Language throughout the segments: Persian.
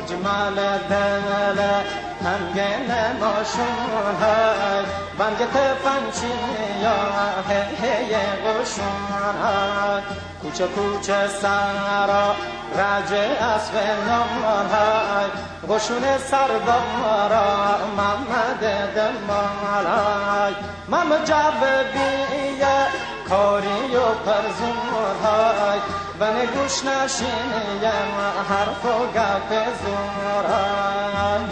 مال دل همگن ماشون های بنگ تفنچی یا هی قشون های کوچه کوچه سرا رج اسب های قشون سردارا محمد دمان های مم جب بیه کاری و پرزون های بن گوش نشینیم حرف و گپ زورای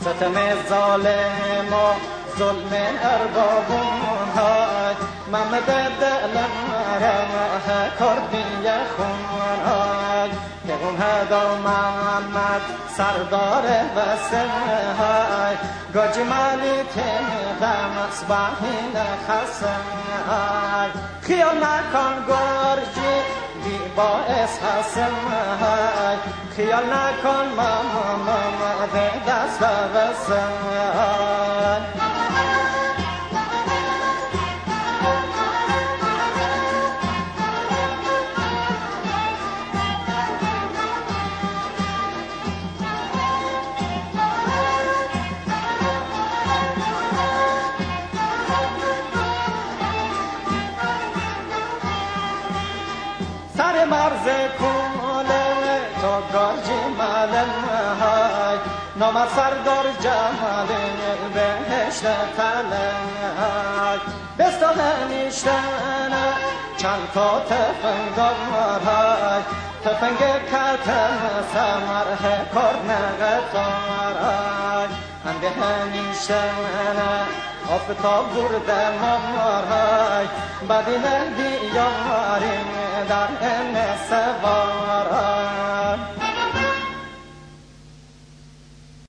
ستم ظالم و ظلم اربابون های محمد دلم را کردی خون های پیغم هدا محمد سردار وسم های. گاج غم اصباحین خسم های. خیال نکن گرجی بی باعث حسم های. خیال نکن ماما ماما دست و بسم های. مرز کوله تا گاجی ملم های. نام سردار جمال بهشت فلک بستا همیشتن چند تا تفنگ های. تفنگ کتم سمر کار نغتار های. انده همیشتن آفتاب برده مارای بدین دیاریم در ان سوارای